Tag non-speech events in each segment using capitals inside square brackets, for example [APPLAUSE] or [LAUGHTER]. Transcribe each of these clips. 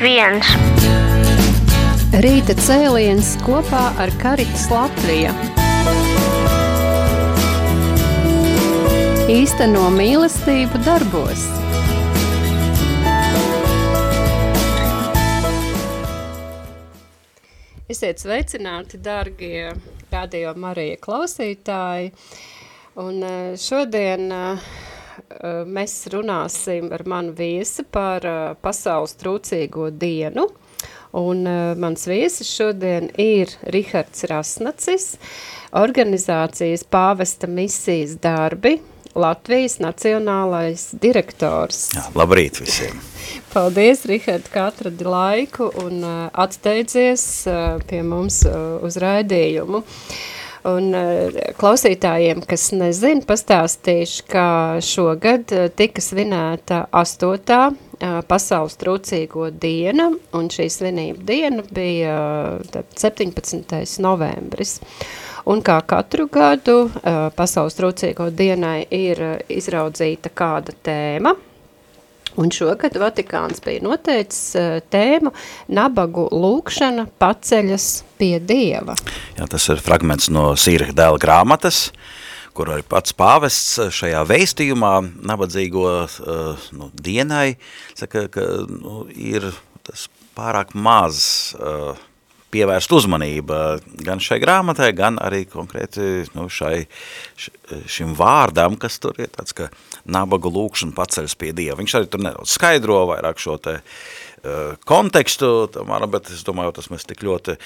viens. Rīta cēliens kopā ar Karitas Latviju. Īsteno mīlestību darbos. Esiet sveicināti, darbie radio Marija klausītāji. Un eh, šodien uh, mēs runāsim ar manu viesi par uh, pasaules trūcīgo dienu. Un uh, mans viesis šodien ir Rihards Rasnacis, organizācijas pāvesta misijas darbi, Latvijas nacionālais direktors. Jā, labrīt visiem! Paldies, Rihard, ka atradi laiku un uh, atsteidzies uh, pie mums uh, uz raidījumu. Un klausītājiem, kas nezin, pastāstīšu, ka šogad tika svinēta astotā pasaules trūcīgo diena, un šī svinība diena bija 17. novembris. Un kā katru gadu pasaules trūcīgo dienai ir izraudzīta kāda tēma – Un šogad Vatikāns bija noteicis uh, tēmu nabagu lūkšana paceļas pie Dieva. Jā, tas ir fragments no Sīra dēla grāmatas, kur arī pats pāvests šajā veistījumā nabadzīgo uh, nu, dienai saka, ka nu, ir tas pārāk maz uh, pievērst uzmanība gan šai grāmatai, gan arī konkrēti nu, šai, šim vārdam, kas tur ir tāds, ka nabagu lūkšana paceļas pie Dieva. Viņš arī tur nedaudz skaidro vairāk šo te uh, kontekstu, tomēr, bet es domāju, tas mēs tik ļoti,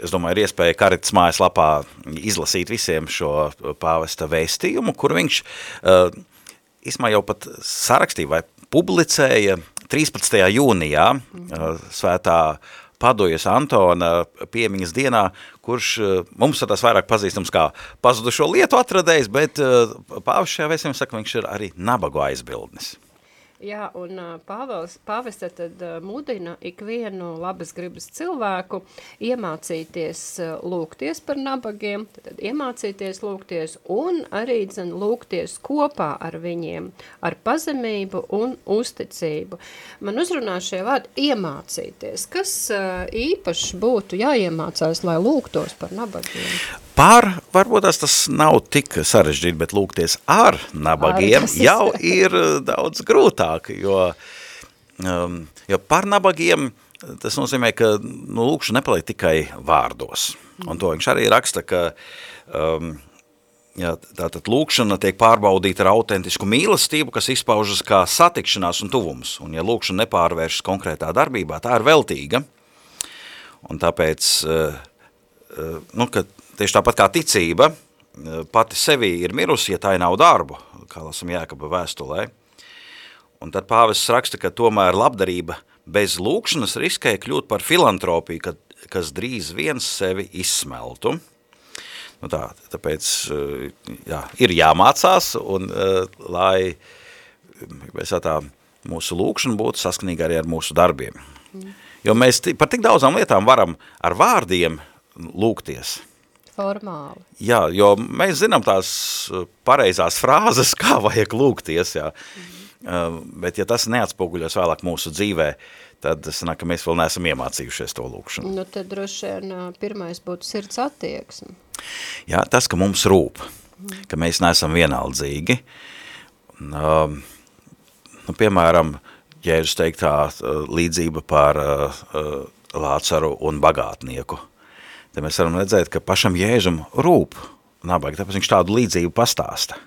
es domāju, ir iespēja Karitas mājaslapā izlasīt visiem šo pāvesta vēstījumu, kur viņš uh, īsmā jau pat sarakstīja vai publicēja 13. jūnijā uh, svētā Padojas Antona piemiņas dienā, kurš eh, mums tas vairāk pazīstams kā pazudušo lietu atradējs, bet eh, pāvis šajā vēstījumā saka, viņš ir arī nabagu aizbildnis. Jā, un Pāvels, pāvesta tad mudina ikvienu labas gribas cilvēku iemācīties lūgties par nabagiem, tad iemācīties lūgties un arī dzen lūgties kopā ar viņiem, ar pazemību un uzticību. Man uzrunā šie vārdi iemācīties. Kas īpaši būtu jāiemācās, lai lūgtos par nabagiem? Pār, varbūt tas nav tik sarežģīti, bet lūgties ar nabagiem ar, jau [LAUGHS] ir eh, daudz grūtāk, jo, um, jo par nabagiem tas nozīmē, ka nu, lūkšana nepaliek tikai vārdos. Un to viņš arī raksta, ka um, ja, tātad lūkšana tiek pārbaudīta ar autentisku mīlestību, kas izpaužas kā satikšanās un tuvums. Un ja lūkšana nepārvēršas konkrētā darbībā, tā ir veltīga. Un tāpēc, uh, uh, nu, ka Tieši tāpat kā ticība eh, pati sevī ir mirusi, ja tā nav darbu, kā lasam Jēkaba vēstulē. Un tad pāvests raksta, ka tomēr labdarība bez lūkšanas riskēja kļūt par filantropiju, kad, kas drīz viens sevi izsmeltu. Nu tā, tāpēc eh, jā, ir jāmācās, un uh, lai tā, mūsu lūkšana būtu saskanīga arī ar mūsu darbiem. Mm. Jo mēs par tik daudzām lietām varam ar vārdiem lūgties – formāli. Jā, jo mēs zinām tās uh, pareizās frāzes, [LAUGHS] kā vajag lūgties, jā. Mm -hmm. Bet ja tas neatspoguļos vēlāk mūsu dzīvē, tad es nāk, ka mēs vēl neesam iemācījušies to lūkšanu. Nu, tad droši vien uh, pirmais būtu sirds attieksme. Jā, tas, ka mums rūp, mm. ka mēs neesam vienaldzīgi. Um, nu, piemēram, Jēzus teiktā līdzība par uh, uh, Lācaru un bagātnieku – Te mēs varam redzēt, ka pašam Jēzum rūp nabaga, tāpēc viņš tādu līdzību pastāsta.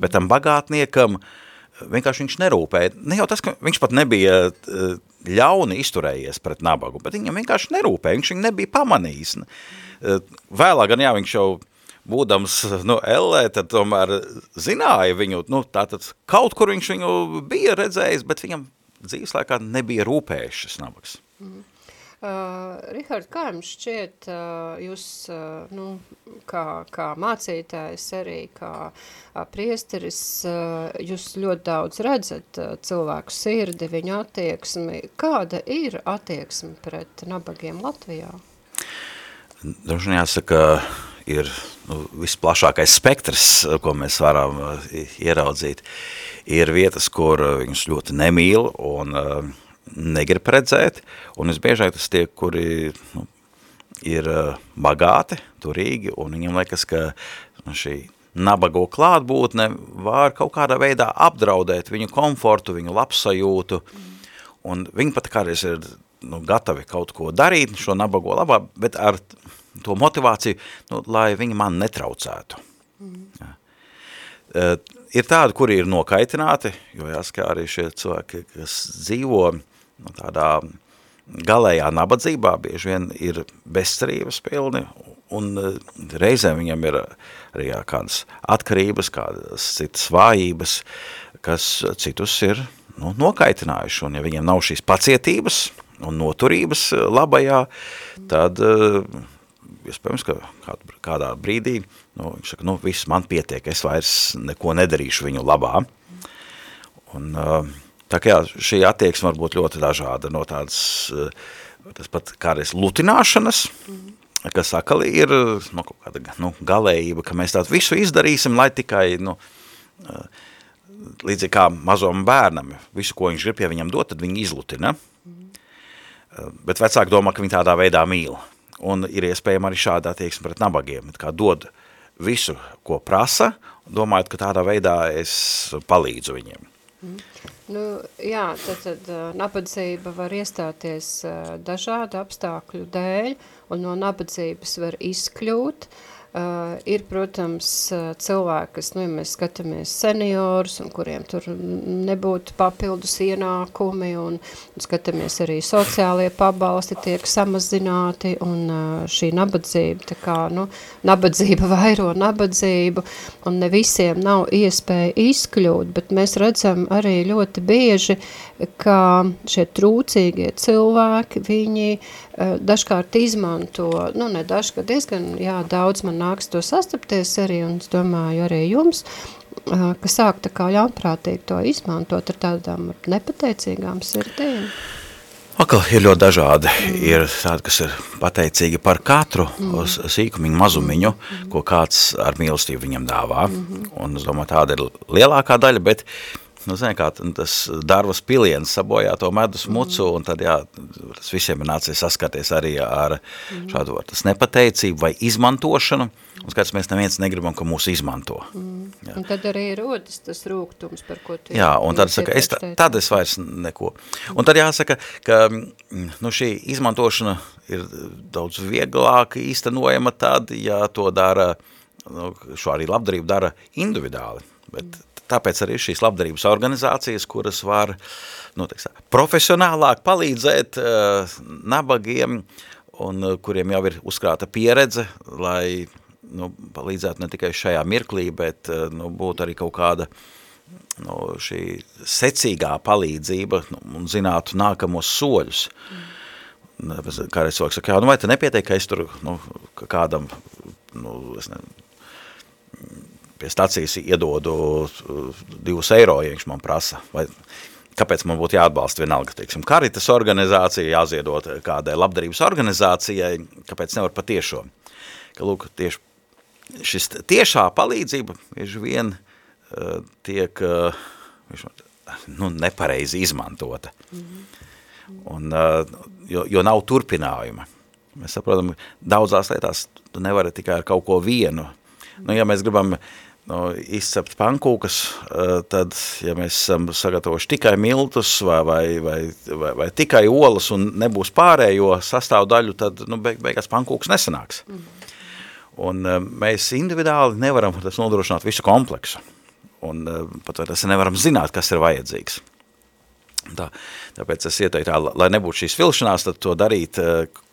Bet tam bagātniekam vienkārši viņš nerūpēja. Ne jau tas, ka viņš pat nebija eh, ļauni izturējies pret nabagu, bet viņam vienkārši nerūpēja, viņš viņu nebija pamanījis. Eh, vēlāk gan jā, viņš jau būdams nu, Ellē, tad tomēr zināja viņu, nu, tātad kaut kur viņš viņu bija redzējis, bet viņam dzīves laikā nebija rūpējuši šis nabaks. Mm. Uh, Rihard, kā jums šķiet, uh, jūs, uh, nu, kā, kā mācītājs arī, kā uh, priesteris, uh, jūs ļoti daudz redzat uh, cilvēku sirdi, viņu attieksmi. Kāda ir attieksme pret nabagiem Latvijā? Droši jāsaka, ir nu, visplašākais spektrs, ko mēs varam uh, ieraudzīt. Ir vietas, kur uh, viņus ļoti nemīl un uh, negrib redzēt, un visbiežāk tas tie, kuri nu, ir bagāti, turīgi, un viņiem liekas, ka nu, šī nabago klātbūtne var kaut kādā veidā apdraudēt viņu komfortu, viņu labsajūtu, un viņi pat kādreiz ir nu, gatavi kaut ko darīt šo nabago labā, bet ar to motivāciju, nu, lai viņi man netraucētu. Mm. Ja. Uh, ir tādi, kuri ir nokaitināti, jo jāsaka arī šie cilvēki, kas dzīvo nu, tādā galējā nabadzībā, bieži vien ir bezcerības pilni, un uh, reizēm viņam ir arī kādas atkarības, kādas citas vājības, kas citus ir nu, nokaitinājuši, un ja viņiem nav šīs pacietības un noturības labajā, tad uh, iespējams, ka kād, kādā brīdī nu, viņš saka, nu, viss man pietiek, es vairs neko nedarīšu viņu labā. Un, tā kā jā, šī attieksme var būt ļoti dažāda no tādas, tas pat kādreiz lutināšanas, mm. kas akali ir nu, kaut kāda nu, galējība, ka mēs tādu visu izdarīsim, lai tikai, nu, līdzīgi kā mazom bērnam, visu, ko viņš grib, ja viņam dot, tad viņi izlutina. Mm. Bet vecāki domā, ka viņi tādā veidā mīl. Un ir iespējama arī šāda attieksme pret nabagiem, kā dod visu, ko prasa, domājot, ka tādā veidā es palīdzu viņiem. Mm. Nu, jā, tad, tad nabadzība var iestāties dažādu apstākļu dēļ, un no nabadzības var izkļūt, uh, Uh, ir, protams, uh, cilvēki, kas, nu, ja mēs skatāmies seniorus, un kuriem tur nebūtu papildus ienākumi, un, un skatāmies arī sociālie pabalsti tiek samazināti, un uh, šī nabadzība, tā kā, nu, nabadzība [LAUGHS] vairo nabadzību, un ne visiem nav iespēja izkļūt, bet mēs redzam arī ļoti bieži, ka šie trūcīgie cilvēki, viņi uh, dažkārt izmanto, nu, ne dažkārt, diezgan, jā, daudz man nāks to sastapties arī, un es domāju arī jums, ka sāk tā kā ļaunprātīgi to izmantot ar tādām nepateicīgām sirdīm. Akal ir ļoti dažādi. Mm. Ir tādi, kas ir pateicīgi par katru mm. sīkumiņu, mazumiņu, mm. ko kāds ar mīlestību viņam dāvā. Mm. Un es domāju, tāda ir lielākā daļa, bet nu, zin, kā, tas darbas piliens sabojā to medus mucu, mm. un tad, jā, tas visiem ir nācies saskarties arī ar mm. šādu tas nepateicību vai izmantošanu, un skats mēs neviens negribam, ka mūs izmanto. Mm. Un tad arī rodas tas rūgtums, par ko tu Jā, un tad saka, es, tad es vairs neko. Un tad jāsaka, ka nu, šī izmantošana ir daudz vieglāk īstenojama tad, ja to dara, nu, šo arī labdarību dara individuāli, bet mm Tāpēc arī šīs labdarības organizācijas, kuras var nu, teiks, profesionālāk palīdzēt uh, nabagiem un uh, kuriem jau ir uzkrāta pieredze, lai nu, palīdzētu ne tikai šajā mirklī, bet uh, nu, būtu arī kaut kāda nu, šī secīgā palīdzība nu, un zinātu nākamos soļus. Mm. Kādreiz cilvēks saka, jā, nu vai te nepietiek, ka es tur nu, kādam, nu, es ne, pie stacijas iedodu uh, divus eiro, ja viņš man prasa, vai kāpēc man būtu jāatbalsta vienalga, teiksim, karitas organizācija, jāziedot kādai labdarības organizācijai, kāpēc nevar patiešo. Ka, lūk, tieši šis tiešā palīdzība bieži vien uh, tiek uh, nu, nepareizi izmantota. Mm -hmm. Un, uh, jo, jo nav turpinājuma. Mēs saprotam, daudzās lietās tu nevari tikai ar kaut ko vienu. Nu, ja mēs gribam uh, nu, izcept pankūkas, eh, tad, ja mēs esam sagatavojuši tikai miltus vai, vai, vai, vai, vai tikai olas un nebūs pārējo sastāvdaļu, tad nu, beig, beigās pankūkas nesanāks. Mm. Un eh, mēs individuāli nevaram tas nodrošināt visu kompleksu. Un eh, pat vai tas nevaram zināt, kas ir vajadzīgs. Tā, tāpēc es ieteiktu, lai nebūtu šīs vilšanās, tad to darīt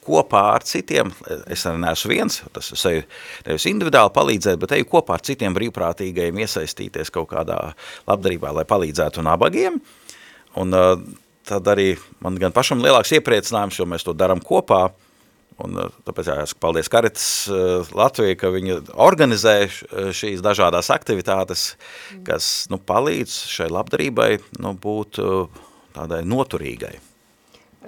kopā ar citiem, es neesmu viens, tas es eju nevis individuāli palīdzēt, bet eju kopā ar citiem brīvprātīgajiem iesaistīties kaut kādā labdarībā, lai palīdzētu nabagiem. Un uh, tad arī man gan pašam lielāks iepriecinājums, jo mēs to daram kopā, un uh, tāpēc jāsaka paldies Karitas uh, Latvija, ka viņi organizē šīs dažādās aktivitātes, kas nu, palīdz šai labdarībai nu, būt tādai noturīgai.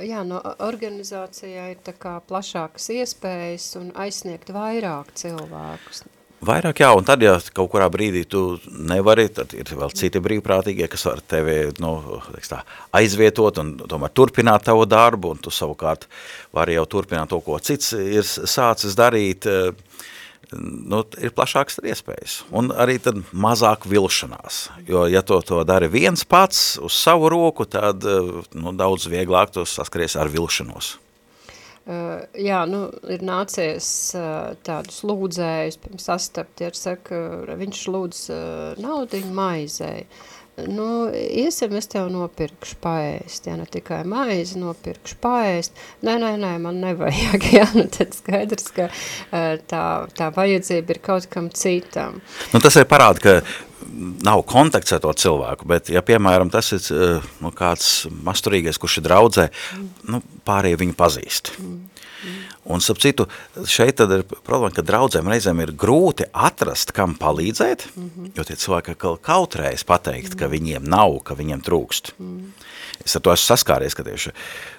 Jā, no organizācijai ir tā kā plašākas iespējas un aizsniegt vairāk cilvēkus. Vairāk jā, un tad, ja kaut kurā brīdī tu nevari, tad ir vēl citi brīvprātīgie, kas var tevi nu, tā, aizvietot un tomēr turpināt tavu darbu, un tu savukārt vari jau turpināt to, ko cits ir sācis darīt, nu, ir plašāks iespējas. Un arī tad mazāk vilšanās, jo ja to, to dari viens pats uz savu roku, tad nu, daudz vieglāk tu saskaries ar vilšanos. Uh, jā, nu, ir nācies uh, tādus lūdzējus pirms sastapt, ja saka, viņš lūdz uh, naudiņu maizei. Nu, iesim, es tev nopirkšu paēst, ja ne tikai maizi nopirkšu paēst. Nē, nē, nē, man nevajag, [LAUGHS] jā, nu tad skaidrs, ka tā, tā vajadzība ir kaut kam citam. Nu, tas ir parāda, ka nav kontakts ar to cilvēku, bet, ja, piemēram, tas ir nu, kāds masturīgais, kurš ir draudzē, mm. nu, pārējie viņu pazīst. Mm. Un, sap citu, šeit tad ir problēma, ka draudzēm reizēm ir grūti atrast, kam palīdzēt, mm -hmm. jo tie cilvēki kautrējas pateikt, mm -hmm. ka viņiem nav, ka viņiem trūkst. Mm -hmm. Es ar to esmu saskāries, ka tieši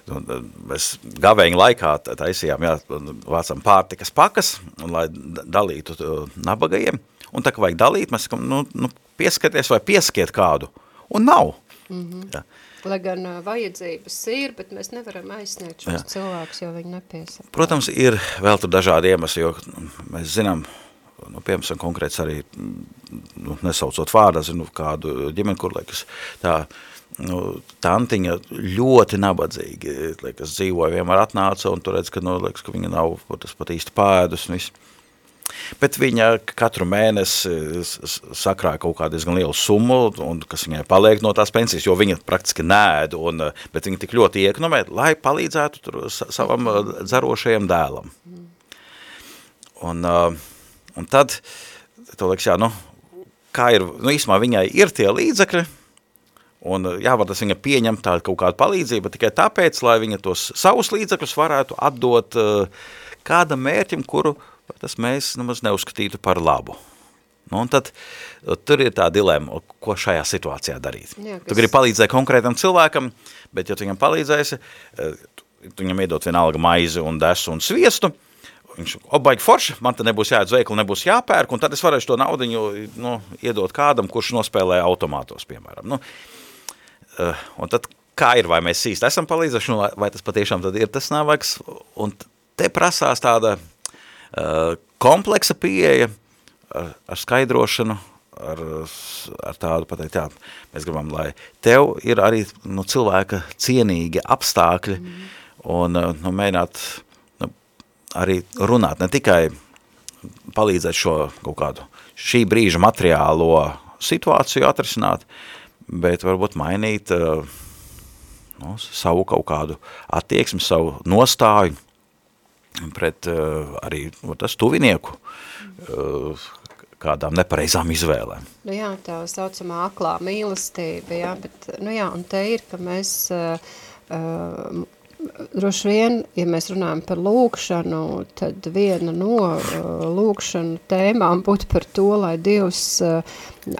nu, mēs gavēņu laikā taisījām, jā, vācam pārtikas pakas, un, lai dalītu nabagajiem, un tā kā vajag dalīt, mēs sakam, nu, nu pieskaties vai pieskiet kādu, un nav. Mm -hmm. ja. Lai gan uh, vajadzības ir, bet mēs nevaram aizsniegt šos Jā. cilvēkus, jo viņi nepiesaka. Protams, ir vēl tur dažādi iemesli, jo mēs zinām, nu, piemēram, konkrēts arī, nu, nesaucot vārdā, zinu kādu ģimeni, kur, liekas, tā, nu, tantiņa ļoti nabadzīgi, liekas, dzīvoja, vienmēr atnāca, un tu redz, ka, nu, liekas, ka viņa nav tas pat īsti pēdus, un viss. Bet viņa katru mēnesi sakrāja kaut kādu diezgan lielu summu, un, kas viņai paliek no tās pensijas, jo viņa praktiski nēd, un, bet viņa tik ļoti iekonomē, lai palīdzētu tur savam uh, dzerošajam dēlam. Un, uh, un tad, to liekas, jā, nu, kā ir, nu, īsumā viņai ir tie līdzekļi, un uh, jāvar tas viņa pieņem tādu kaut kādu palīdzību, tikai tāpēc, lai viņa tos savus līdzekļus varētu atdot uh, kādam mērķim, kuru tas mēs nemaz neuzskatītu par labu. Nu, un tad tur ir tā dilema, ko šajā situācijā darīt. Jā, kas... Tu gribi palīdzēt konkrētam cilvēkam, bet ja tu viņam palīdzēsi, e, tu viņam iedot vienalga maizi un desu un sviestu, viņš, o, baigi forši, man te nebūs jāiet uz veikalu, nebūs jāpērk, un tad es varēšu to naudiņu nu, iedot kādam, kurš nospēlē automātos, piemēram. Nu, e, un tad kā ir, vai mēs īsti esam palīdzējuši, nu, vai tas patiešām tad ir tas navags, un te prasās tāda kompleksa pieeja ar, ar skaidrošanu, ar, ar tādu pateikt, jā, mēs gribam, lai tev ir arī nu, cilvēka cienīgi apstākļi mm. un eh, nu, mēģināt nu, arī runāt, ne tikai palīdzēt šo kaut kādu šī brīža materiālo situāciju atrisināt, bet varbūt mainīt nu, savu kaut kādu attieksmi, savu nostāju, pret uh, arī nu, tas tuvinieku uh, kādām nepareizām izvēlēm. Nu jā, tā saucamā aklā mīlestība, jā, bet, nu jā, un te ir, ka mēs uh, uh, droši vien, ja mēs runājam par lūkšanu, tad viena no uh, lūkšanu tēmām būtu par to, lai Dievs uh,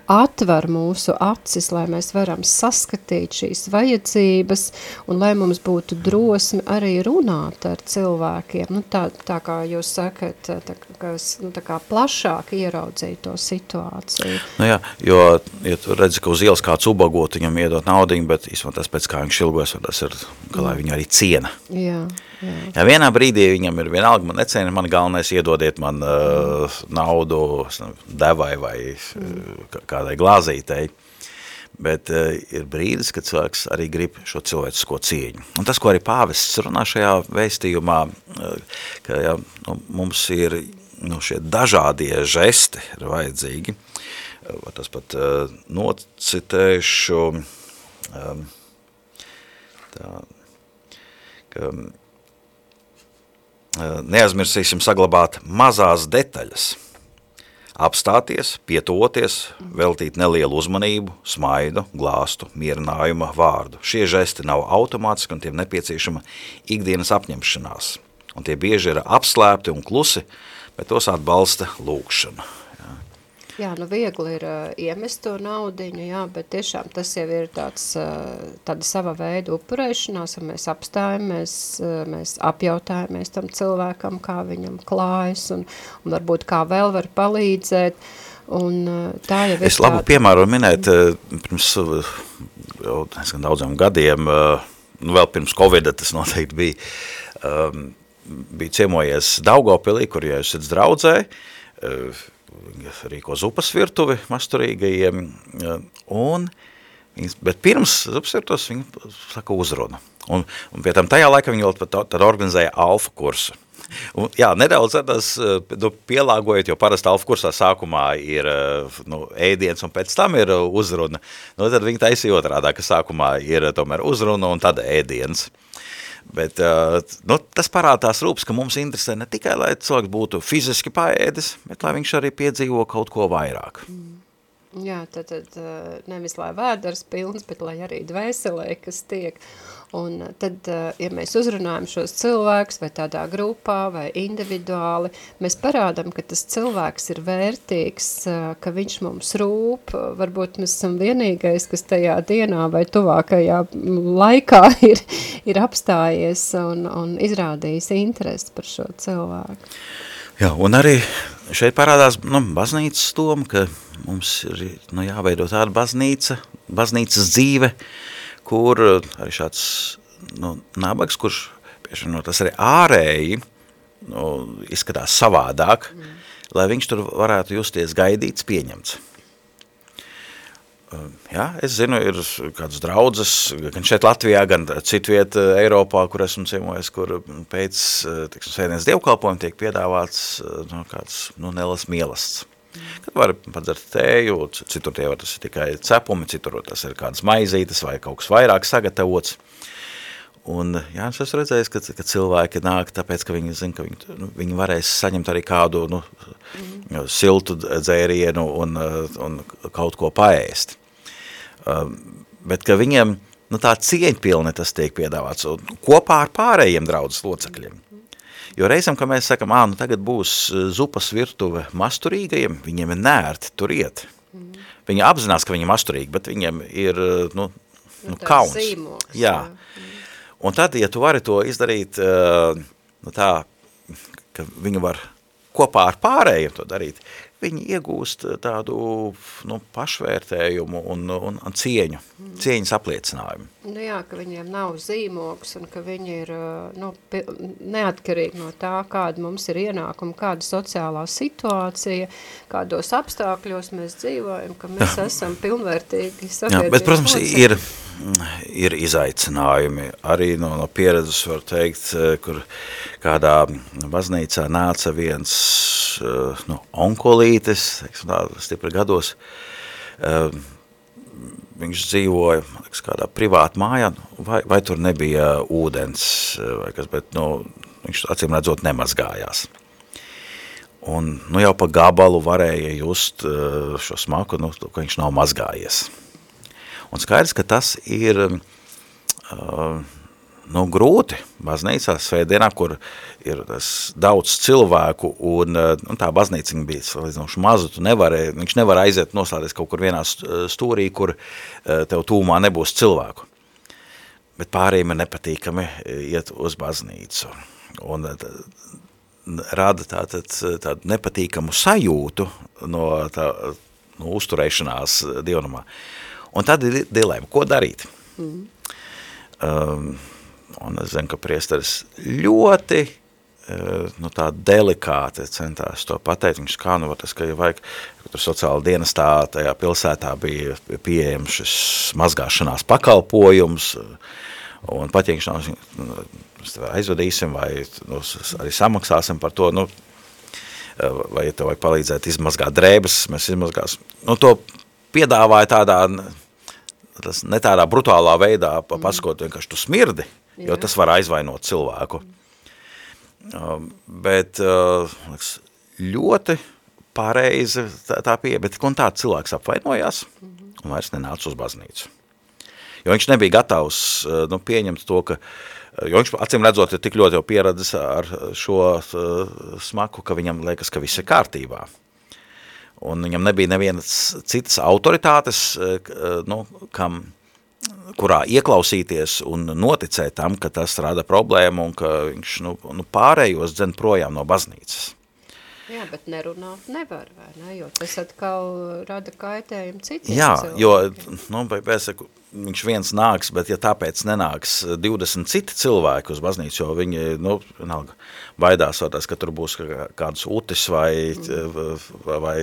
atver mūsu acis, lai mēs varam saskatīt šīs vajadzības un lai mums būtu drosmi arī runāt ar cilvēkiem. Nu, tā, tā kā jūs sakat, tā, kā, nu, tā kā plašāk ieraudzīt to situāciju. Nu jā, jo, ja tu redzi, ka uz ielas kāds ubagot, viņam iedot naudiņu, bet īstenībā tas pēc kā viņš ilgojas, tas ir, ka lai viņu arī ciena. Jā. Jā, vienā brīdī viņam ir vienalga, man neciena, man galvenais iedodiet man uh, naudu devai vai mm kādai glāzītei, bet uh, ir brīdis, kad cilvēks arī grib šo cilvēcisko cieņu. Un tas, ko arī pāvests runā šajā vēstījumā, uh, ka ja, nu, mums ir nu, šie dažādie žesti ir vajadzīgi, uh, tas pat uh, nocitēšu, um, tā, ka uh, neaizmirsīsim saglabāt mazās detaļas – apstāties, pietuvoties, veltīt nelielu uzmanību, smaidu, glāstu, mierinājumu vārdu. Šie žesti nav automātiski un tiem nepieciešama ikdienas apņemšanās. Un tie bieži ir apslēpti un klusi, bet tos atbalsta lūkšana. Jā, nu viegli ir uh, iemest to naudiņu, jā, bet tiešām tas jau ir tāds, uh, tāda sava veida upurēšanās, ja mēs apstājamies, uh, mēs apjautājamies tam cilvēkam, kā viņam klājas un, un varbūt kā vēl var palīdzēt. Un, uh, tā jau es labu tāda... piemēru minēt, uh, pirms uh, jau daudziem gadiem, uh, nu vēl pirms Covid tas [LAUGHS] noteikti bija, um, bija ciemojies Daugavpilī, kur ja jūs esat draudzē, uh, rīko zupas virtuvi masturīgajiem, un, bet pirms zupas virtuves viņi saka uzrunu. Un, un pie tam tajā laikā viņi vēl tad organizēja alfa kursu. Un, jā, nedaudz tas nu, pielāgojot, jo parasti alfa kursā sākumā ir nu, ēdiens un pēc tam ir uzruna. Nu, tad viņi taisīja otrādā, ka sākumā ir tomēr uzruna un tad ēdiens. Bet uh, nu, tas parāda tās rūpes, ka mums interesē ne tikai, lai cilvēks būtu fiziski paēdis, bet lai viņš arī piedzīvo kaut ko vairāk. Jā, tad, tad nevis lai vēders pilns, bet lai arī dvēselē, kas tiek. Un tad, ja mēs uzrunājam šos cilvēkus vai tādā grupā vai individuāli, mēs parādam, ka tas cilvēks ir vērtīgs, ka viņš mums rūp, varbūt mēs esam vienīgais, kas tajā dienā vai tuvākajā laikā [LAUGHS] ir, ir apstājies un, un izrādījis interesi par šo cilvēku. Jā, un arī šeit parādās nu, baznīcas doma, ka mums ir nu, jāveido tāda baznīca, baznīcas dzīve, kur arī šāds nu, nabags, kurš bieži no tas arī ārēji nu, izskatās savādāk, mm. lai viņš tur varētu justies gaidīts, pieņemts. Jā, es zinu, ir kādas draudzes, gan šeit Latvijā, gan citviet Eiropā, kur esmu ciemojies, kur pēc, tiksim, sēdienas dievkalpojuma tiek piedāvāts nu, kāds, nu, nelas mielasts. Kad var padzert tēju, citur tie var tas ir tikai cepumi, citur tas ir kādas maizītes vai kaut kas vairāk sagatavots. Un jā, es esmu redzējis, ka, ka cilvēki nāk tāpēc, ka viņi zina, ka viņi, nu, viņi varēs saņemt arī kādu nu, mm. siltu dzērienu un, un kaut ko paēst. Um, bet ka viņiem nu, tā cieņpilni tas tiek piedāvāts kopā ar pārējiem draudzes locekļiem. Jo reizam, ka mēs sakam, ā, nu tagad būs eh, zupas virtuve masturīgajiem, viņiem ir nērti tur iet. Mm. Viņi apzinās, ka viņi ir masturīgi, bet viņiem ir, eh, nu, nu, nu kauns. Zīmoks, jā. jā. Un tad, ja tu vari to izdarīt, eh, nu tā, ka viņi var kopā ar pārējiem to darīt, viņi iegūst eh, tādu nu, pašvērtējumu un, un, un cieņu, cieņas apliecinājumu. Nu jā, ka viņiem nav zīmoks un ka viņi ir eh, nu, neatkarīgi no tā, kāda mums ir ienākuma, kāda sociālā situācija, kādos apstākļos mēs dzīvojam, ka mēs jā. [LAUGHS] esam pilnvērtīgi jā, Bet, protams, locekļi. ir, ir izaicinājumi. Arī no, no pieredzes var teikt, eh, kur kādā baznīcā nāca viens nu, onkolī puikas, teiksim, tā, stipri gados, uh, viņš dzīvoja liekas, kādā privāta mājā, vai, vai tur nebija ūdens, vai kas, bet nu, viņš acīm redzot nemazgājās. Un nu, jau pa gabalu varēja just šo smaku, nu, ka viņš nav mazgājies. Un skaidrs, ka tas ir uh, nu, grūti baznīcā svētdienā, kur ir tas daudz cilvēku, un, un eh, nu, tā baznīca bija salīdzinoši maza, tu nevari, viņš nevar aiziet noslēties kaut kur vienā stūrī, kur eh, tev tūmā nebūs cilvēku. Bet pārējiem ir nepatīkami eh, iet uz baznīcu. Un rada tātad tādu nepatīkamu sajūtu no, tā, no uzturēšanās dievnumā. Un tad ir dilēma, ko darīt? Mm. Um, Un es zinu, ka priesteris ļoti eh, nu, tā delikāti centās to pateikt. Viņš kā, nu, tas, ka ja vajag, ka tur sociāla dienestā tajā pilsētā bija pieejams šis mazgāšanās pakalpojums, un pat, ja viņš nav, nu, aizvadīsim vai nu, arī samaksāsim par to, nu, vai ja tev vajag palīdzēt izmazgāt drēbes, mēs izmazgāsim. Nu, to piedāvāja tādā, tas ne tādā brutālā veidā, pasakot, vienkārši tu smirdi, jo tas var aizvainot cilvēku. Uh, bet uh, ļoti pareizi tā, tā pieeja, bet un tā cilvēks apvainojās un vairs nenāca uz baznīcu. Jo viņš nebija gatavs uh, nu, pieņemt to, ka, jo viņš acīm redzot ir tik ļoti jau pieredzis ar šo smaku, ka viņam liekas, ka viss ir kārtībā. un viņam nebija nevienas citas autoritātes, nu, kam, kurā ieklausīties un noticēt tam, ka tas rada problēmu un ka viņš nu, nu, pārējos dzen projām no baznīcas. Jā, bet nerunāt nevar, vai ne? Jo tas atkal rada kaitējumu citiem Jā, cilvēkiem. jo, nu, pēc, viņš viens nāks, bet ja tāpēc nenāks 20 citi cilvēki uz baznīcu, jo viņi, nu, vienalga, baidās, tas, ka tur būs kāds utis vai, vai, vai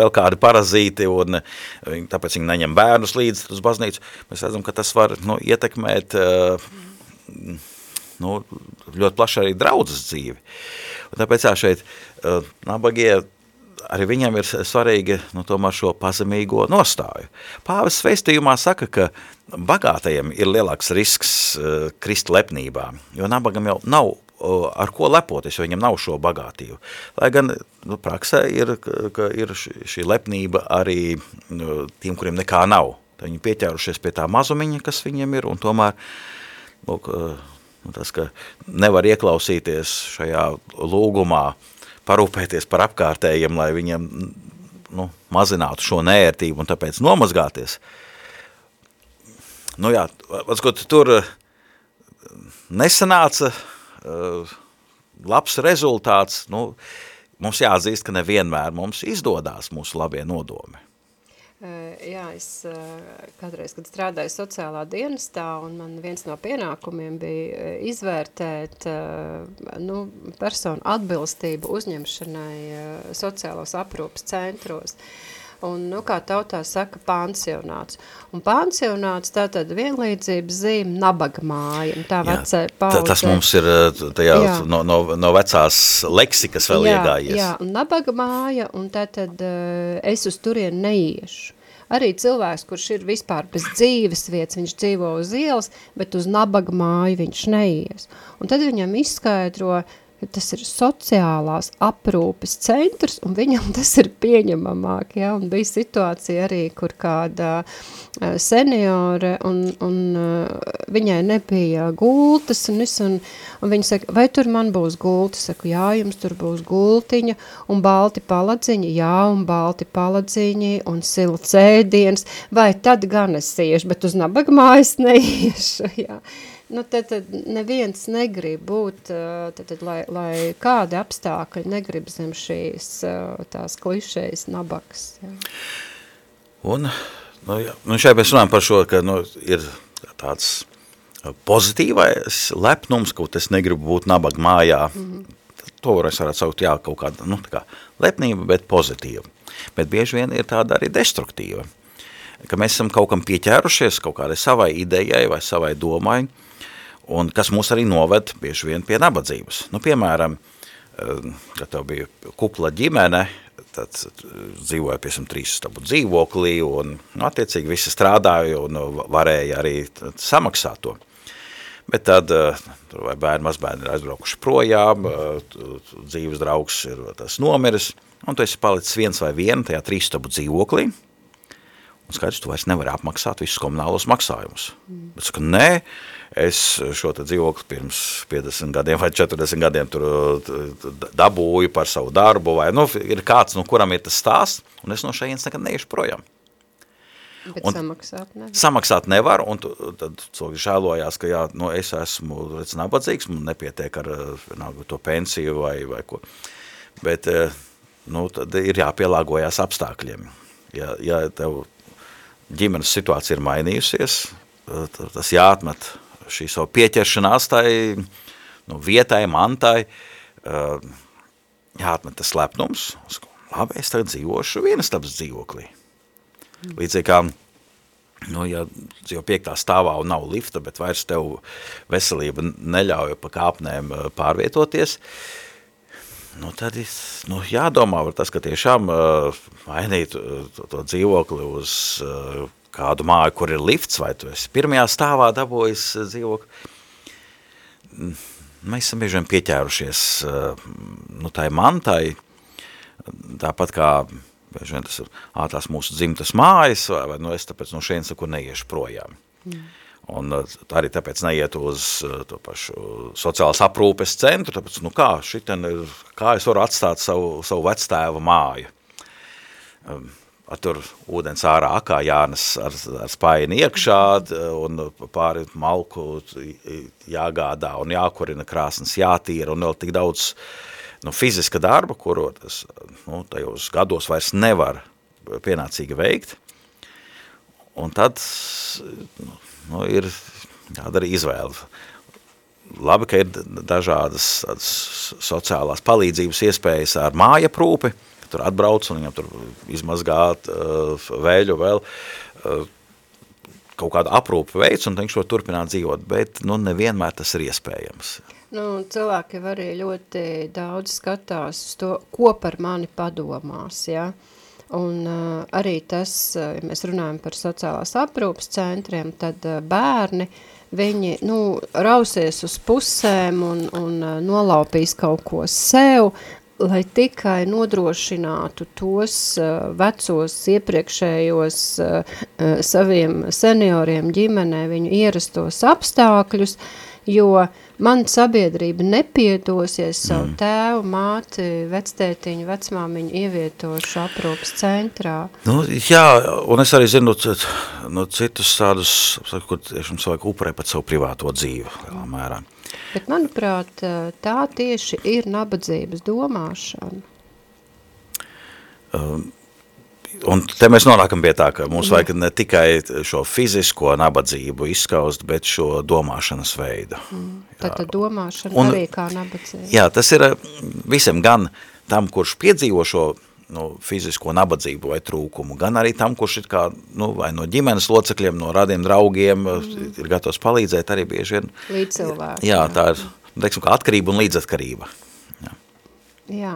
vēl kādi parazīti, un viņi, tāpēc viņi neņem bērnus līdzi uz baznīcu. Mēs redzam, ka tas var nu, ietekmēt nu, ļoti plaši arī draudzes dzīvi. Un tāpēc jā, šeit nabagie arī viņam ir svarīgi nu, tomēr šo pazemīgo nostāju. Pāvis sveistījumā saka, ka bagātajiem ir lielāks risks uh, krist lepnībā, jo nabagam jau nav uh, ar ko lepoties, jo viņam nav šo bagātību. Lai gan nu, praksē ir, ka ir šī lepnība arī nu, tiem, kuriem nekā nav. Tad viņi pieķērušies pie tā mazumiņa, kas viņiem ir, un tomēr lūk, uh, Nu, tas, ka nevar ieklausīties šajā lūgumā, parūpēties par apkārtējiem, lai viņiem nu, mazinātu šo nērtību un tāpēc nomazgāties. Nu jā, atskot, tur eh, nesanāca uh, labs rezultāts. Nu, mums jāatzīst, ka nevienmēr mums izdodās mūsu labie nodomi. Jā, es kādreiz, kad strādāju sociālā dienestā, un man viens no pienākumiem bija izvērtēt nu, personu atbilstību uzņemšanai sociālos aprūpas centros. Un, nu, kā tautā saka, pansionāts. Un pansionāts tā tad vienlīdzības zīme nabaga māja, un tā vecē paudze. Tas mums ir eh, tajā, no, no, no vecās leksikas vēl jā, iegājies. Jā, un nabaga māja, un tā tad es uz turien neiešu. Arī cilvēks, kurš ir vispār bez dzīves vietas, viņš dzīvo uz ielas, bet uz nabaga māju viņš neies. Un tad viņam izskaidro, uh, tas ir sociālās aprūpes centrs, un viņam [LAUGHS] tas ir pieņemamāk, ja, un bija situācija arī, kur kāda uh, seniore, un, un uh, viņai nebija gultas, un, es, un, un viņa saka, vai tur man būs gulta? Saku, jā, jums tur būs gultiņa, un balti paladziņi, jā, un balti paladziņi, un silts ēdiens, vai tad gan es iešu, bet uz nabagmājas [LAUGHS] neiešu, jā. Nu, tad, tad neviens negrib būt, tad, tad, lai, lai kādi apstākļi negrib zem šīs tās klišejas nabaks. Jā. Un, nu, jā, nu šeit mēs runājam par šo, ka nu, ir tāds pozitīvais lepnums, ka es negribu būt nabaga mājā. Mm -hmm. To es varētu saukt, jā, kaut kāda, nu, tā kā lepnība, bet pozitīva. Bet bieži vien ir tāda arī destruktīva. Ka mēs esam kaut kam pieķērušies, kaut kādai savai idejai vai savai domai, un kas mūs arī noved bieži vien pie nabadzības. Nu, piemēram, eh, kad tev bija kupla ģimene, tad dzīvoja, piemēram, trīs stabu dzīvoklī, un, nu, attiecīgi, visi strādāja un varēja arī samaksāt to. Bet tad eh, tur vai bērni, mazbērni ir aizbraukuši projām, eh, dzīves draugs ir tas nomiris, un tu esi palicis viens vai viena tajā trīstabu dzīvoklī, un skaidrs, tu vairs nevari apmaksāt visus komunālos maksājumus. Mm. Bet saka, nē, Es šo dzīvokli pirms 50 gadiem vai 40 gadiem tur dabūju par savu darbu, vai nu, ir kāds, no kuram ir tas stāsts, un es no šajienes nekad neiešu projām. Bet un samaksāt nevar. Samaksāt nevar, un tu, tad cilvēki žēlojās, ka jā, nu, es esmu redz, nabadzīgs, man nepietiek ar vienalga, to pensiju vai, vai ko. Bet nu, tad ir jāpielāgojās apstākļiem. Ja, ja tev ģimenes situācija ir mainījusies, tas jāatmet šī savu pieķeršanās tai nu, vietai, mantai, uh, jāatmet tas lepnums, labi, es tagad dzīvošu vienastabas dzīvoklī. Līdzīgi kā, nu, ja jau piektā stāvā un nav lifta, bet vairs tev veselība neļauj pa kāpnēm pārvietoties, nu, tad nu, jādomā par tas, ka tiešām uh, mainīt to, to dzīvokli uz uh, kādu māju, kur ir lifts, vai tu esi pirmajā stāvā dabojis eh, dzīvokli. Mm, mēs esam bieži vien pieķērušies eh, nu, tai mantai, tāpat kā bieži vien tas ir ātās mūsu dzimtas mājas, vai, vai nu es tāpēc no šeit saku neiešu projām. Mm. Un eh, arī tāpēc neiet uz to pašu sociālās aprūpes centru, tāpēc, nu kā, šiten ir, kā es varu atstāt savu, savu vectēva māju. Tur ūdens ārā akā jānes ar, ar spaini iekšā un pāri malku jāgādā un jākurina krāsnes jātīra un vēl tik daudz nu, fiziska darba, kuru tas nu, tajos gados vairs nevar pienācīgi veikt. Un tad nu, ir jādara izvēle. Labi, ka ir dažādas sociālās palīdzības iespējas ar māja prūpi, tur atbrauc un viņam tur izmazgāt uh, vēļu vēl, uh, kaut kādu aprūpu veids, un viņš var turpināt dzīvot, bet nu, nevienmēr tas ir iespējams. Nu, cilvēki arī ļoti daudz skatās uz to, ko par mani padomās, ja? Un uh, arī tas, ja mēs runājam par sociālās aprūpas centriem, tad uh, bērni viņi nu, rausies uz pusēm un, un uh, nolaupīs kaut ko sev, lai tikai nodrošinātu tos uh, vecos iepriekšējos uh, uh, saviem senioriem ģimenē viņu ierastos apstākļus, jo man sabiedrība nepiedos, ja es savu mm. tēvu, māti, vectētiņu, vecmāmiņu ievietošu aprūpas centrā. Nu, jā, un es arī zinu no, no citus tādus, kur tiešām cilvēku upurē pat savu privāto dzīvi, lielā mērā. Bet, manuprāt, tā tieši ir nabadzības domāšana. Um, Un te mēs nonākam pie tā, ka mums Jā. vajag ne tikai šo fizisko nabadzību izskaust, bet šo domāšanas veidu. Mm. Tad, tad domāšana un, arī kā nabadzība. Jā, tas ir eh, visam gan tam, kurš piedzīvo šo nu, fizisko nabadzību vai trūkumu, gan arī tam, kurš ir kā, nu, vai no ģimenes locekļiem, no radiem draugiem, mm. ir gatavs palīdzēt arī bieži vien. Līdzcilvēki. Jā, tā ir, teiksim, kā atkarība un līdzatkarība. Jā. jā.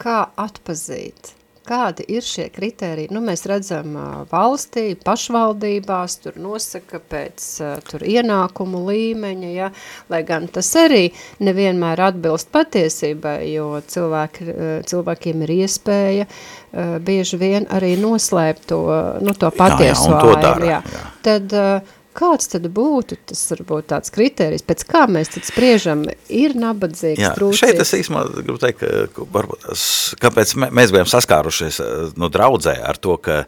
Kā atpazīt? Kādi ir šie kriteriji? Nu, mēs redzam valstī, pašvaldībās, tur nosaka pēc tur ienākumu līmeņa, ja? lai gan tas arī nevienmēr atbilst patiesībai, jo cilvēki, cilvēkiem ir iespēja bieži vien arī noslēpt to, nu, to patieso jā, jā, to dara, jā. jā. Tad, Kāds tad būtu tas varbūt tāds kriterijs, pēc kā mēs tad spriežam, ir nabadzīgs, Jā, trūcīgs? Šeit es īstumā gribu teikt, ka varbūt, kāpēc mēs bijām saskārušies nu, draudzē ar to, ka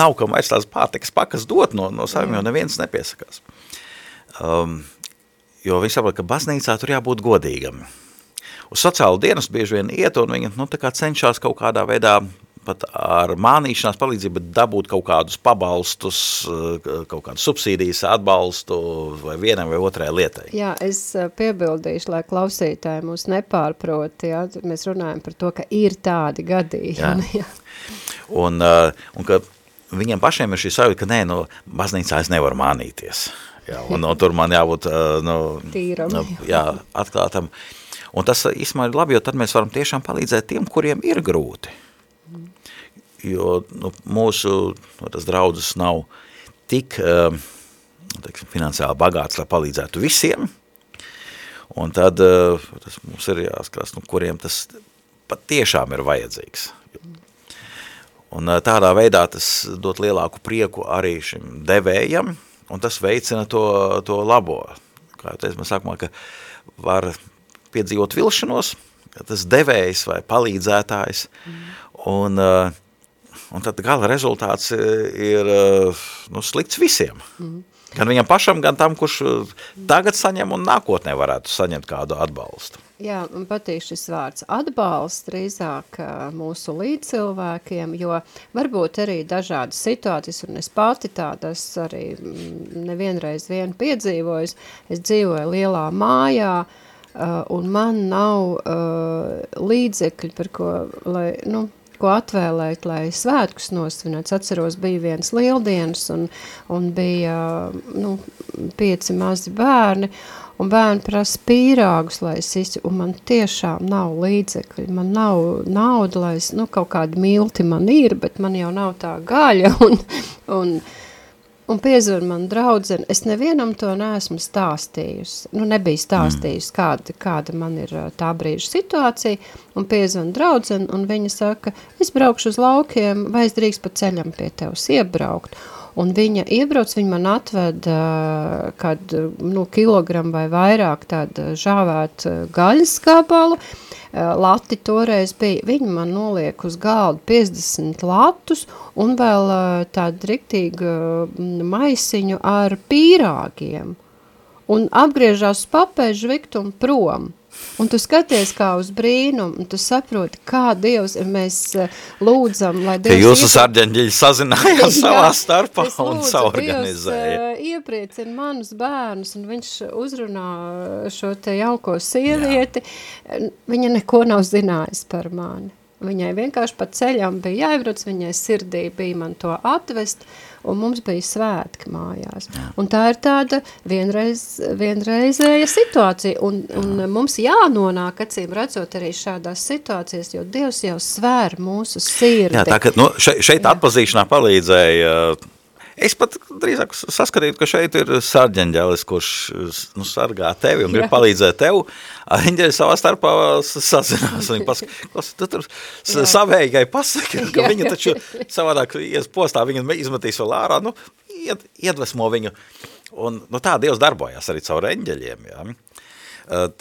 nav kam vairs tās pārtikas pakas dot no, no saviem, jo neviens nepiesakās. Um, jo viņi saprot, ka baznīcā tur jābūt godīgam. Uz sociālu dienas bieži vien iet, un viņi nu, tā kā cenšas kaut kādā veidā pat ar mānīšanās palīdzību dabūt kaut kādus pabalstus, eh, kaut kādas subsīdijas atbalstu vai vienam vai otrai lietai. Jā, es eh, piebildīšu, lai klausītāji mūs nepārprot, jā, mēs runājam par to, ka ir tādi gadījumi. Jā. jā. Un, eh, un ka viņiem pašiem ir šī sajūta, ka nē, no baznīcā es nevaru mānīties. Jā, un no, tur man jābūt nu, Tīram. Nu, jā, atklātam. Un tas īstenībā ir labi, jo tad mēs varam tiešām palīdzēt tiem, kuriem ir grūti jo nu, mūsu nu, tas draudzes nav tik uh, teiksim, finansiāli bagāts, lai palīdzētu visiem, un tad uh, tas mums ir jāskatās, nu, kuriem tas patiešām ir vajadzīgs. Un uh, tādā veidā tas dot lielāku prieku arī šim devējam, un tas veicina to, to labo. Kā teicu, mēs sākumā, ka var piedzīvot vilšanos, tas devējs vai palīdzētājs, mm. un uh, un tad gala rezultāts e, ir e, nu, slikts visiem. Mm. Gan viņam pašam, gan tam, kurš e, tagad saņem un nākotnē varētu saņemt kādu atbalstu. Jā, man patīk šis vārds atbalsts drīzāk mūsu līdzcilvēkiem, jo varbūt arī dažādas situācijas, un es pati tādas arī mm, nevienreiz vien piedzīvoju, es dzīvoju lielā mājā, un man nav līdzekļi, par ko, lai, nu, ko atvēlēt, lai svētkus nosvinētu. Atceros, bija viens lieldienas un, un bija nu, pieci mazi bērni, un bērni prasa pīrāgus, lai es izci, un man tiešām nav līdzekļi, man nav nauda, lai es, nu, kaut kādi milti man ir, bet man jau nav tā gaļa, [LAUGHS] un, un Un piezvan man draudzene, es nevienam to neesmu stāstījusi, nu nebija stāstījusi, mm. kāda, kāda man ir tā brīža situācija, un piezvan draudzene, un viņa saka, es braukšu uz laukiem, vai es drīkst pa ceļam pie tevs iebraukt. un viņa iebrauc, viņa man atveda kādu nu, kilogramu vai vairāk tādu žāvēt gaļas gabalu, lati toreiz bija, viņi man noliek uz galdu 50 latus un vēl tādu riktīgu maisiņu ar pīrāgiem un apgriežās papēžu viktumu prom. Un tu skaties kā uz brīnumu, un tu saproti, kā Dievs, mēs eh, lūdzam, lai Dievs... Ka jūsu sarģeņģiļi sazinājās [LAUGHS] savā starpā un saorganizēja. Dievs uh, iepriecina manus bērnus, un viņš uzrunā šo te jauko sievieti. Jā. Viņa neko nav zinājis par mani. Viņai vienkārši pa ceļam bija jāiebrauc, viņai sirdī bija man to atvest, uh, un mums bija svētki mājās. Jā. Un tā ir tāda vienreiz, vienreizēja situācija, un, un Jā. mums jānonāk, acīm redzot, arī šādās situācijas, jo Dievs jau svēr mūsu sirdi. Jā, tā ka nu, šeit, šeit atpazīšanā palīdzēja Es pat drīzāk saskatītu, ka šeit ir sarģeņģelis, kurš nu, sargā tevi un grib Jā. palīdzēt tev. Eņģeļi savā starpā sazinās. Viņi [LAUGHS] pasaka, tu tur savējai pasaka, [LAUGHS] ka Jā. viņa taču savādāk ies postā, viņa izmetīs vēl ārā, nu, ied, iedvesmo viņu. Un nu, tā Dievs darbojas arī caur eņģeļiem. Jā.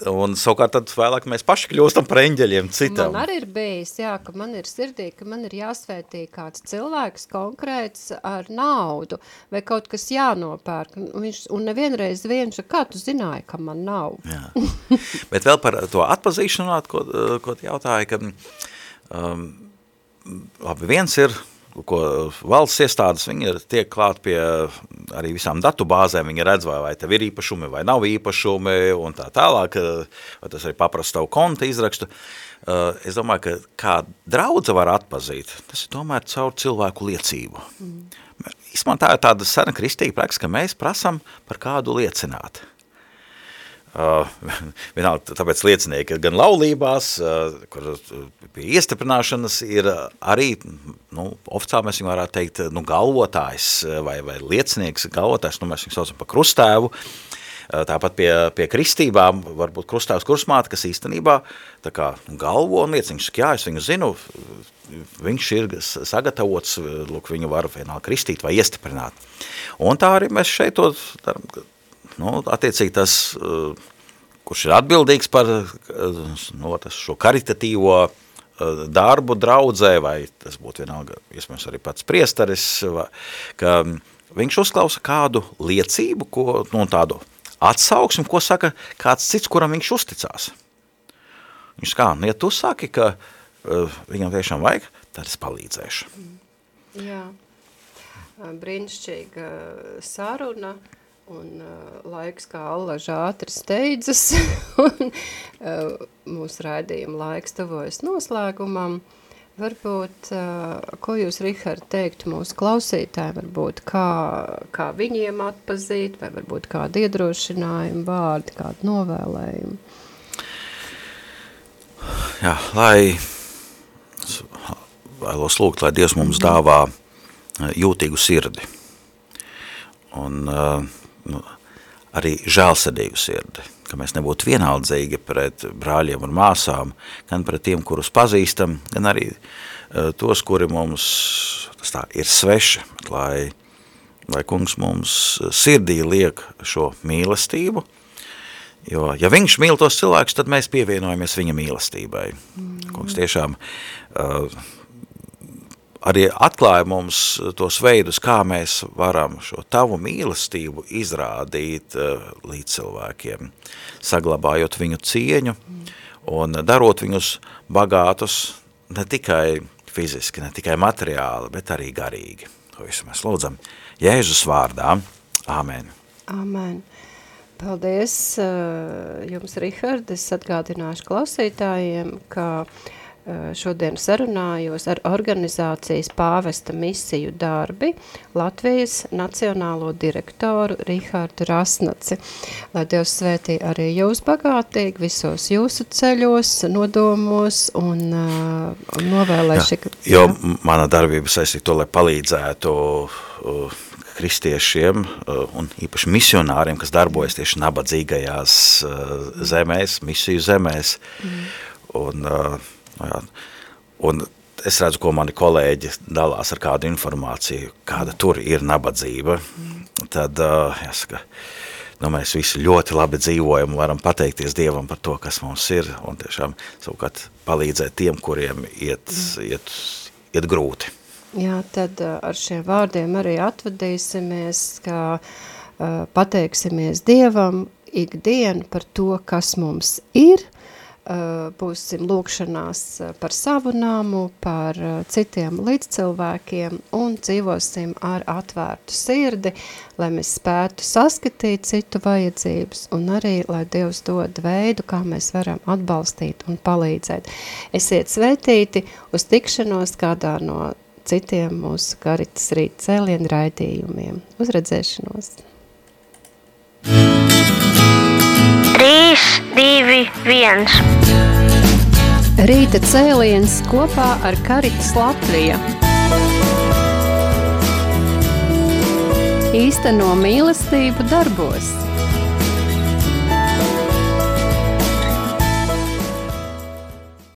Un savukārt tad vēlāk mēs paši kļūstam par eņģeļiem citam. Man arī ir bijis, jā, ka man ir sirdī, ka man ir jāsvētī kāds cilvēks konkrēts ar naudu vai kaut kas jānopērk. Viņš, un nevienreiz viens, kā tu zināji, ka man nav. Jā. Bet vēl par to atpazīšanu, ko, ko jautāja, ka um, labi, viens ir ko valsts iestādes, viņi tiek klāt pie arī visām datu bāzēm, viņi redz, vai, vai tev ir īpašumi vai nav īpašumi un tā tālāk, vai tas arī paprasta tavu konta izrakstu. Eh, es domāju, ka kā draudze var atpazīt, tas ir tomēr caur cilvēku liecību. Mm. Īsmā tā ir tāda sena kristīga praksa, ka mēs prasam par kādu liecināt. Uh, [LAUGHS] vienalga, tāpēc liecinieki gan laulībās, uh, kur pie iestiprināšanas ir arī, nu, oficiāli mēs viņu varētu teikt, nu, galvotājs vai, vai liecinieks, galvotājs, nu, mēs viņu saucam par krustēvu, uh, tāpat pie, pie kristībām varbūt krustēvs kursmāte, kas īstenībā tā kā galvo un liecinieks, jā, es viņu zinu, viņš ir sagatavots, lūk, viņu var vienalga kristīt vai iestiprināt. Un tā arī mēs šeit to daram, nu, attiecīgi tas, eh, kurš ir atbildīgs par eh, no, tas, šo karitatīvo eh, darbu draudzē, vai tas būtu vienalga, iespējams arī pats priestaris, vai, ka viņš uzklausa kādu liecību, ko, nu, tādu atsauksmi, ko saka kāds cits, kuram viņš uzticās. Viņš kā, nu, ja tu saki, ka uh, viņam tiešām vajag, tad es palīdzēšu. Jā, brīnišķīga saruna. Uh, Un uh, laiks kā allaž ātri steidzas, [LAUGHS] un uh, mūsu raidījuma laiks tuvojas noslēgumam. Varbūt, uh, ko jūs, Rihard, teiktu mūsu klausītājiem, varbūt kā, kā viņiem atpazīt, vai varbūt kādu iedrošinājumu vārdi, kādu novēlējumu? Jā, lai vēlos lūgt, lai Dievs mums dāvā jūtīgu sirdi. Un uh, nu, arī žēlsadīgu sirdi, ka mēs nebūtu vienaldzīgi pret brāļiem un māsām, gan pret tiem, kurus pazīstam, gan arī uh, tos, kuri mums tas tā, ir sveši, lai, lai kungs mums sirdī liek šo mīlestību, jo ja viņš mīl tos cilvēkus, tad mēs pievienojamies viņa mīlestībai. Mm. Kungs tiešām uh, arī atklāja mums tos veidus, kā mēs varam šo tavu mīlestību izrādīt uh, līdz cilvēkiem, saglabājot viņu cieņu un darot viņus bagātus ne tikai fiziski, ne tikai materiāli, bet arī garīgi. To visu mēs lūdzam Jēzus vārdā. Āmen. Āmen. Paldies uh, jums, Rihard. Es atgādināšu klausītājiem, ka uh, Eh, šodien sarunājos ar organizācijas pāvesta misiju darbi Latvijas nacionālo direktoru Rihārdu Rasnaci. Lai Dievs svētī arī jūs bagātīgi visos jūsu ceļos, nodomos un, uh, un novēlē šik... Jo mana darbība saistīt to, lai palīdzētu uh, kristiešiem uh, un īpaši misionāriem, kas darbojas tieši nabadzīgajās uh, zemēs, misiju zemēs. Mm. Un uh, Jā. Un es redzu, ko mani kolēģi dalās ar kādu informāciju, kāda tur ir nabadzība, tad, jāsaka, nu, mēs visi ļoti labi dzīvojam, varam pateikties Dievam par to, kas mums ir, un tiešām savukārt palīdzēt tiem, kuriem iet, iet, iet grūti. Jā, tad ar šiem vārdiem arī atvadīsimies, kā uh, pateiksimies Dievam ikdienu par to, kas mums ir, būsim lūkšanās par savu namu, par citiem līdzcilvēkiem un dzīvosim ar atvērtu sirdi, lai mēs spētu saskatīt citu vajadzības un arī, lai Dievs dod veidu, kā mēs varam atbalstīt un palīdzēt. Esiet svētīti uz tikšanos kādā no citiem mūsu karitas rīt cēlienu raidījumiem. Uz redzēšanos! 3, 2, 1. Rīta cēliens kopā ar Karitas Latviju. Īsteno mīlestību darbos.